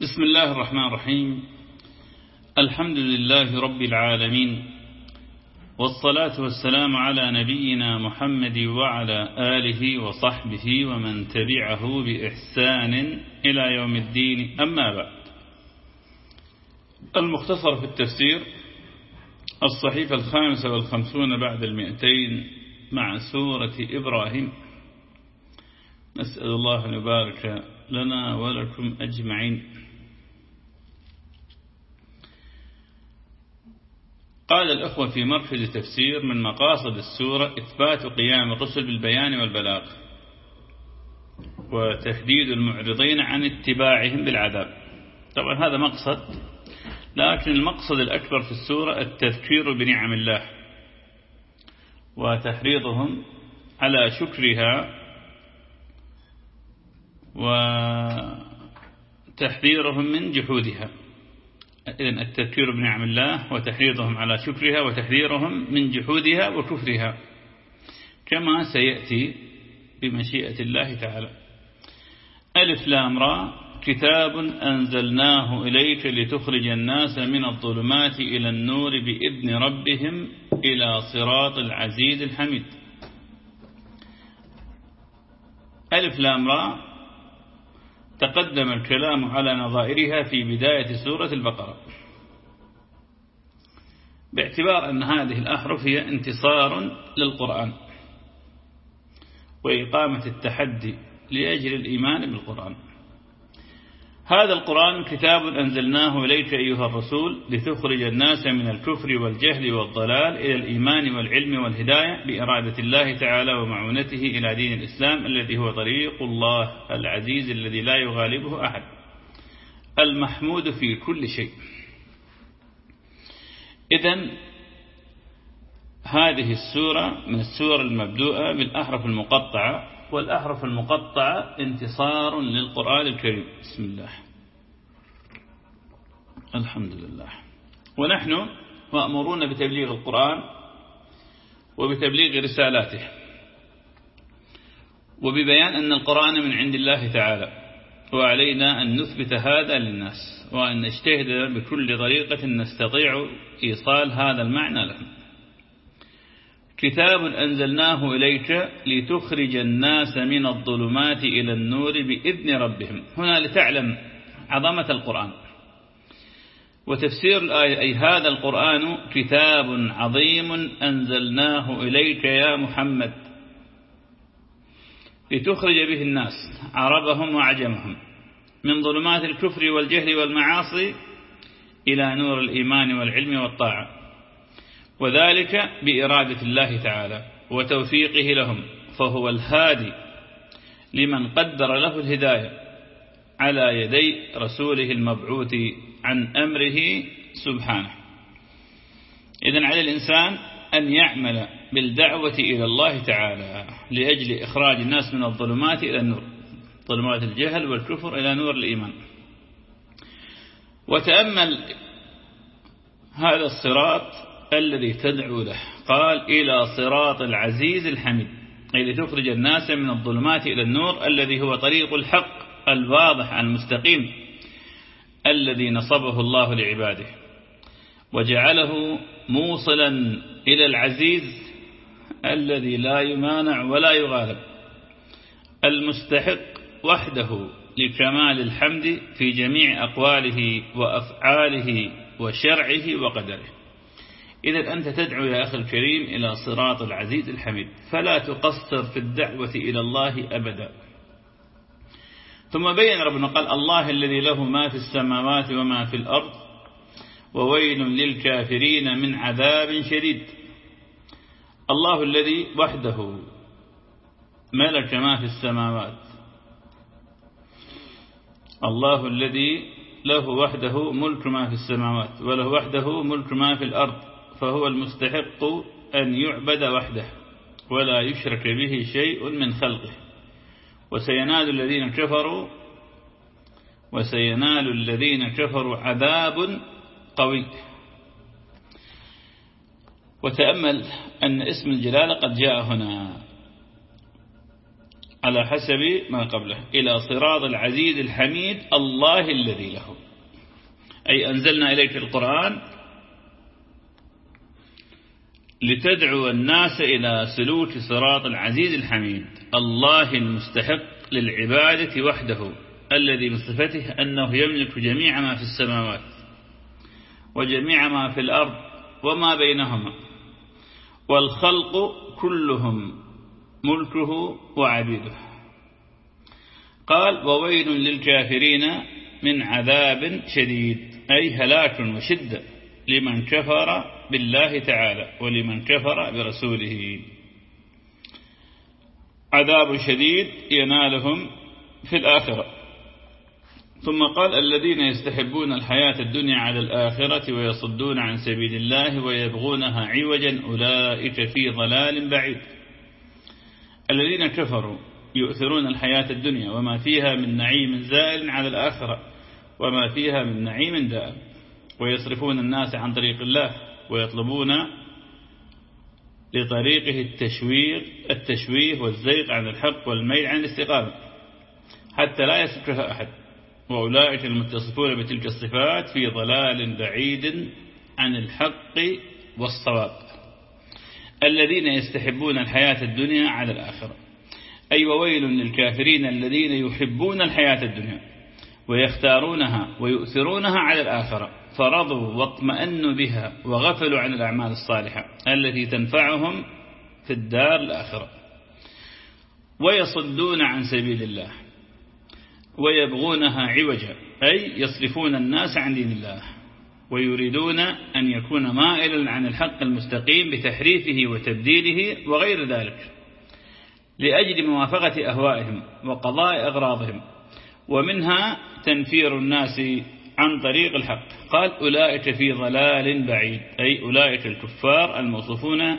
بسم الله الرحمن الرحيم. الحمد لله رب العالمين والصلاة والسلام على نبينا محمد وعلى آله وصحبه ومن تبعه بإحسان إلى يوم الدين. أما بعد المختصر في التفسير الصحيفة الخامسة والخمسون بعد المئتين مع سورة إبراهيم. نسأل الله أن يبارك لنا ولكم أجمعين. قال الأخوة في مركز تفسير من مقاصد السورة إثبات قيام الرسل بالبيان والبلاغ وتهديد المعرضين عن اتباعهم بالعذاب. طبعا هذا مقصد لكن المقصد الأكبر في السورة التذكير بنعم الله وتحريضهم على شكرها وتحذيرهم من جحودها. إذن التذكير بنعم الله وتحريضهم على شكرها وتحذيرهم من جحودها وكفرها كما سيأتي بمشيئة الله تعالى. ألف لام را كتاب أنزلناه إليك لتخرج الناس من الظلمات إلى النور بإذن ربهم إلى صراط العزيز الحميد. ألف لام را تقدم الكلام على نظائرها في بداية سورة البقرة. باعتبار أن هذه الأحرف هي انتصار للقرآن وإقامة التحدي لأجل الإيمان بالقرآن. هذا القرآن كتاب أنزلناه إليك أيها الرسول لتخرج الناس من الكفر والجهل والضلال إلى الإيمان والعلم والهداية بإرادة الله تعالى ومعونته إلى دين الإسلام الذي هو طريق الله العزيز الذي لا يغالبه أحد. المحمود في كل شيء. إذا هذه السورة من السور المبدوءة بالأحرف المقطعة. والأحرف المقطعة انتصار للقرآن الكريم. بسم الله. الحمد لله. ونحن مأمورون بتبليغ القرآن وبتبليغ رسالاته وببيان أن القرآن من عند الله تعالى. وعلينا أن نثبت هذا للناس وأن نجتهد بكل طريقة نستطيع إيصال هذا المعنى لهم. كتاب أنزلناه إليك لتخرج الناس من الظلمات إلى النور بإذن ربهم. هنا لتعلم عظمة القرآن. وتفسير الآية أي هذا القرآن كتاب عظيم أنزلناه إليك يا محمد. لتخرج به الناس عربهم وعجمهم من ظلمات الكفر والجهل والمعاصي إلى نور الإيمان والعلم والطاعة. وذلك بإرادة الله تعالى وتوفيقه لهم فهو الهادي لمن قدر له الهداية على يدي رسوله المبعوث عن أمره سبحانه. إذن على الإنسان أن يعمل بالدعوة إلى الله تعالى لأجل إخراج الناس من الظلمات إلى النور. ظلمات الجهل والكفر إلى نور الإيمان. وتأمل هذا الصراط الذي تدعو له. قال إلى صراط العزيز الحميد. أي لتخرج الناس من الظلمات إلى النور الذي هو طريق الحق الواضح المستقيم الذي نصبه الله لعباده. وجعله موصلا إلى العزيز الذي لا يمانع ولا يغالب. المستحق وحده لكمال الحمد في جميع أقواله وأفعاله وشرعه وقدره. إذا أنت تدعو يا أخي الكريم إلى صراط العزيز الحميد فلا تقصر في الدعوة إلى الله أبدا. ثم بين ربنا قال الله الذي له ما في السماوات وما في الأرض وويل للكافرين من عذاب شديد. الله الذي وحده ملك ما في السماوات. الله الذي له وحده ملك ما في السماوات وله وحده ملك ما في الأرض فهو المستحق أن يعبد وحده ولا يشرك به شيء من خلقه. وسينال الذين كفروا وسينال الذين كفروا عذاب قوي. وتأمل أن اسم الجلالة قد جاء هنا على حسب ما قبله إلى صراط العزيز الحميد الله الذي له. أي أنزلنا إليك القرآن لتدعو الناس إلى سلوك صراط العزيز الحميد الله المستحق للعبادة وحده الذي من صفته أنه يملك جميع ما في السماوات وجميع ما في الأرض وما بينهما. والخلق كلهم ملكه وعبيده. قال وويل للكافرين من عذاب شديد أي هلاك وشدة لمن كفر بالله تعالى ولمن كفر برسوله. عذاب شديد ينالهم في الآخرة. ثم قال الذين يستحبون الحياة الدنيا على الآخرة ويصدون عن سبيل الله ويبغونها عوجا أولئك في ضلال بعيد. الذين كفروا يؤثرون الحياة الدنيا وما فيها من نعيم زائل على الآخرة وما فيها من نعيم دائم. ويصرفون الناس عن طريق الله ويطلبون لطريقه التشويق التشويه والزيق عن الحق والميل عن الاستقامة. حتى لا يسكها أحد. وأولئك المتصفون بتلك الصفات في ضلال بعيد عن الحق والصواب. الذين يستحبون الحياة الدنيا على الآخرة. أي وويل للكافرين الذين يحبون الحياة الدنيا ويختارونها ويؤثرونها على الآخرة. فرضوا واطمأنوا بها وغفلوا عن الأعمال الصالحة التي تنفعهم في الدار الآخرة. ويصدون عن سبيل الله. ويبغونها عوجا أي يصرفون الناس عن دين الله ويريدون أن يكون مائلا عن الحق المستقيم بتحريفه وتبديله وغير ذلك لأجل موافقة أهوائهم وقضاء أغراضهم. ومنها تنفير الناس عن طريق الحق. قال أولئك في ضلال بعيد أي أولئك الكفار الموصوفون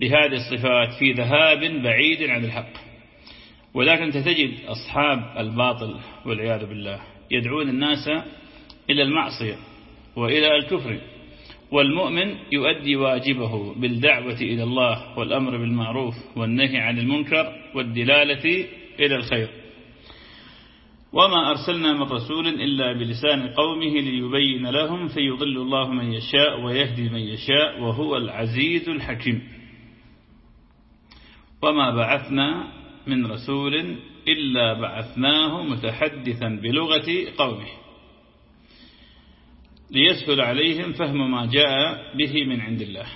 بهذه الصفات في ذهاب بعيد عن الحق. ولكن تجد أصحاب الباطل والعياذ بالله يدعون الناس إلى المعصية وإلى الكفر. والمؤمن يؤدي واجبه بالدعوة إلى الله والأمر بالمعروف والنهي عن المنكر والدلالة إلى الخير. وما أرسلنا من رسول إلا بلسان قومه ليبين لهم فيضل الله من يشاء ويهدي من يشاء وهو العزيز الحكيم. وما بعثنا من رسول إلا بعثناه متحدثا بلغة قومه ليسهل عليهم فهم ما جاء به من عند الله.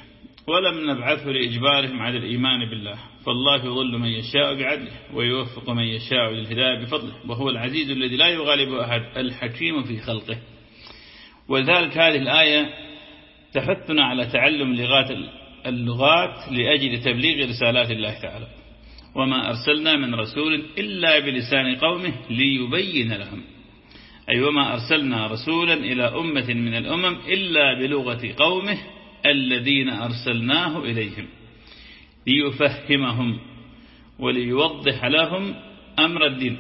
ولم نبعثه لإجبارهم على الإيمان بالله. فالله يضل من يشاء بعدله ويوفق من يشاء للهداية بفضله. وهو العزيز الذي لا يغالب أحد الحكيم في خلقه. ولذلك هذه الآية تحثنا على تعلم لغات اللغات لأجل تبليغ رسالات الله تعالى. وما أرسلنا من رسول إلا بلسان قومه ليبين لهم. أي وما أرسلنا رسولا إلى أمة من الأمم إلا بلغة قومه الذين أرسلناه إليهم. ليفهمهم وليوضح لهم أمر الدين.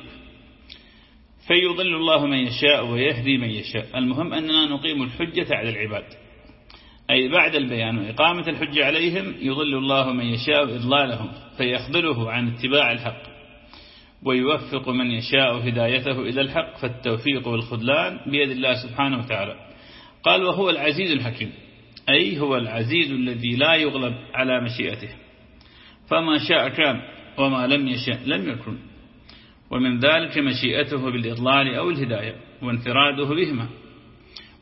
فيضل الله من يشاء ويهدي من يشاء. المهم أننا نقيم الحجة على العباد. أي بعد البيان وإقامة الحجة عليهم يضل الله من يشاء إضلالهم فيخذله عن اتباع الحق ويوفق من يشاء هدايته إلى الحق فالتوفيق والخذلان بيد الله سبحانه وتعالى. قال وهو العزيز الحكيم أي هو العزيز الذي لا يغلب على مشيئته. فما شاء كان وما لم يشاء لم يكن ومن ذلك مشيئته بالإضلال أو الهداية وانفراده بهما.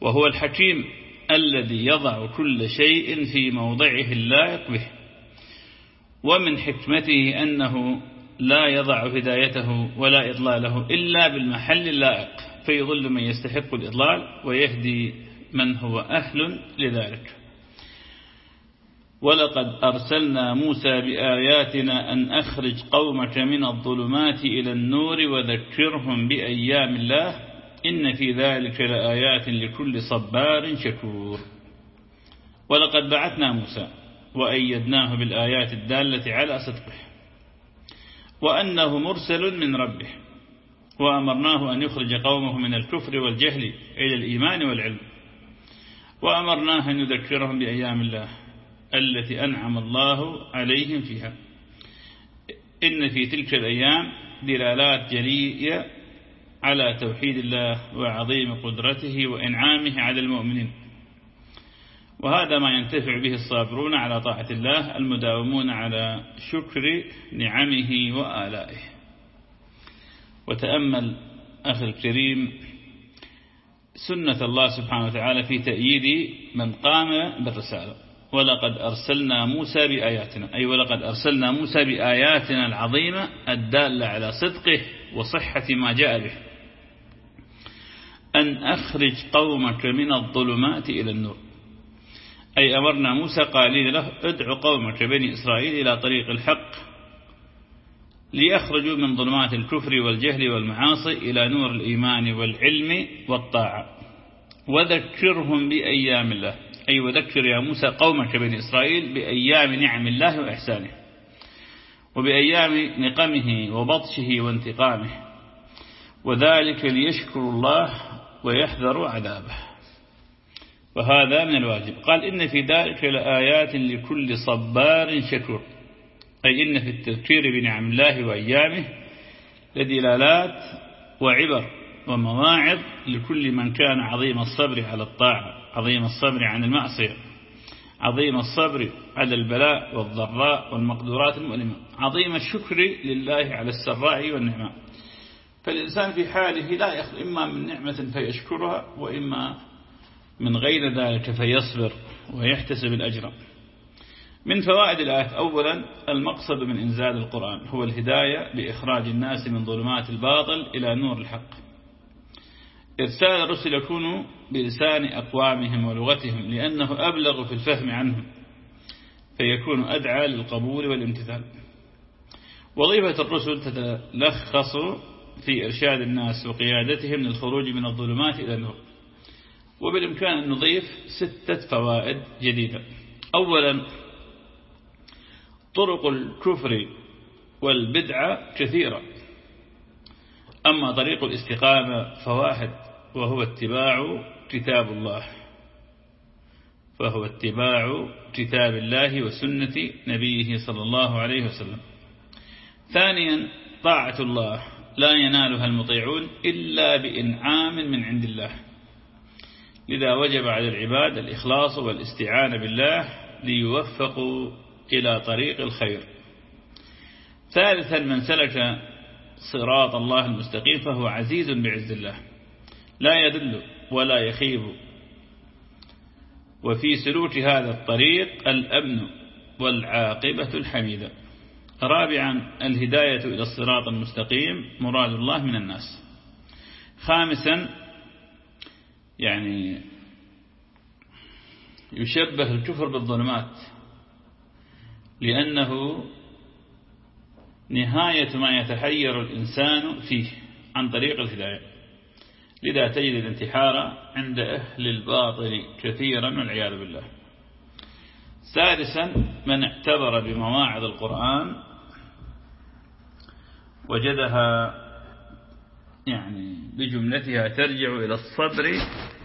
وهو الحكيم الذي يضع كل شيء في موضعه اللائق به ومن حكمته أنه لا يضع هدايته ولا إضلاله إلا بالمحل اللائق فيضل من يستحق الإضلال ويهدي من هو أهل لذلك. ولقد أرسلنا موسى بآياتنا أن أخرج قومك من الظلمات إلى النور وذكرهم بأيام الله إن في ذلك لآيات لكل صبار شكور. ولقد بعثنا موسى وأيدناه بالآيات الدالة على صدقه وأنه مرسل من ربه وأمرناه أن يخرج قومه من الكفر والجهل إلى الإيمان والعلم وأمرناه أن يذكرهم بأيام الله التي أنعم الله عليهم فيها. إن في تلك الأيام دلالات جلية على توحيد الله وعظيم قدرته وإنعامه على المؤمنين. وهذا ما ينتفع به الصابرون على طاعة الله المداومون على شكر نعمه وآلائه. وتأمل أخي الكريم سنة الله سبحانه وتعالى في تأييد من قام بالرسالة. ولقد أرسلنا موسى بآياتنا أي ولقد أرسلنا موسى بآياتنا العظيمة الدالة على صدقه وصحة ما جاء به. أن أخرج قومك من الظلمات إلى النور. أي أمرنا موسى قائلين له ادع قومك بني إسرائيل إلى طريق الحق ليخرجوا من ظلمات الكفر والجهل والمعاصي إلى نور الإيمان والعلم والطاعة. وذكرهم بأيام الله. أي وذكر يا موسى قومك بني إسرائيل بأيام نعم الله وإحسانه وبأيام نقمه وبطشه وانتقامه. وذلك ليشكروا الله ويحذروا عذابه. وهذا من الواجب. قال إن في ذلك لآيات لكل صبار شكور. أي إن في التذكير بنعم الله وأيامه لدلالات وعبر ومواعظ لكل من كان عظيم الصبر على الطاعة عظيم الصبر عن المعصية عظيم الصبر على البلاء والضراء والمقدورات المؤلمة عظيم الشكر لله على السراء والنعمة. فالإنسان في حاله لا يخل إما من نعمة فيشكرها وإما من غير ذلك فيصبر ويحتسب الأجر. من فوائد الآية أولا المقصد من إنزال القرآن هو الهداية بإخراج الناس من ظلمات الباطل إلى نور الحق. إرسال الرسل يكون بلسان أقوامهم ولغتهم لأنه أبلغ في الفهم عنهم فيكون أدعى للقبول والامتثال. وظيفة الرسل تتلخص في إرشاد الناس وقيادتهم للخروج من الظلمات إلى النور. وبالإمكان أن نضيف ستة فوائد جديدة. أولا طرق الكفر والبدعة كثيرة. أما طريق الاستقامة فواحد وهو اتباع كتاب الله. فهو اتباع كتاب الله وسنة نبيه صلى الله عليه وسلم. ثانيا طاعة الله. لا ينالها المطيعون إلا بإنعام من عند الله. لذا وجب على العباد الإخلاص والاستعانة بالله ليوفقوا إلى طريق الخير. ثالثا من سلك صراط الله المستقيم فهو عزيز بعز الله. لا يدل ولا يخيب. وفي سلوك هذا الطريق الأمن والعاقبة الحميدة. رابعا الهداية إلى الصراط المستقيم مراد الله من الناس. خامسا يعني يشبه الكفر بالظلمات لأنه نهاية ما يتحير الإنسان فيه عن طريق الهداية. لذا تجد الانتحار عند أهل الباطل كثيرا والعياذ بالله. سادسا من اعتبر بمواعظ القرآن وجدها يعني بجملتها ترجع إلى الصبر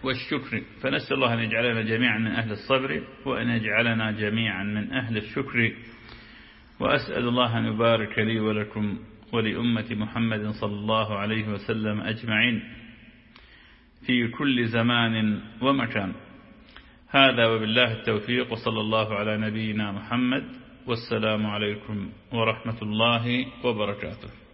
والشكر. فنسأل الله أن يجعلنا جميعا من أهل الصبر وأن يجعلنا جميعا من أهل الشكر. وأسأل الله أن يبارك لي ولكم ولأمة محمد صلى الله عليه وسلم أجمعين في كل زمان ومكان. هذا وبالله التوفيق وصلى الله على نبينا محمد والسلام عليكم ورحمة الله وبركاته.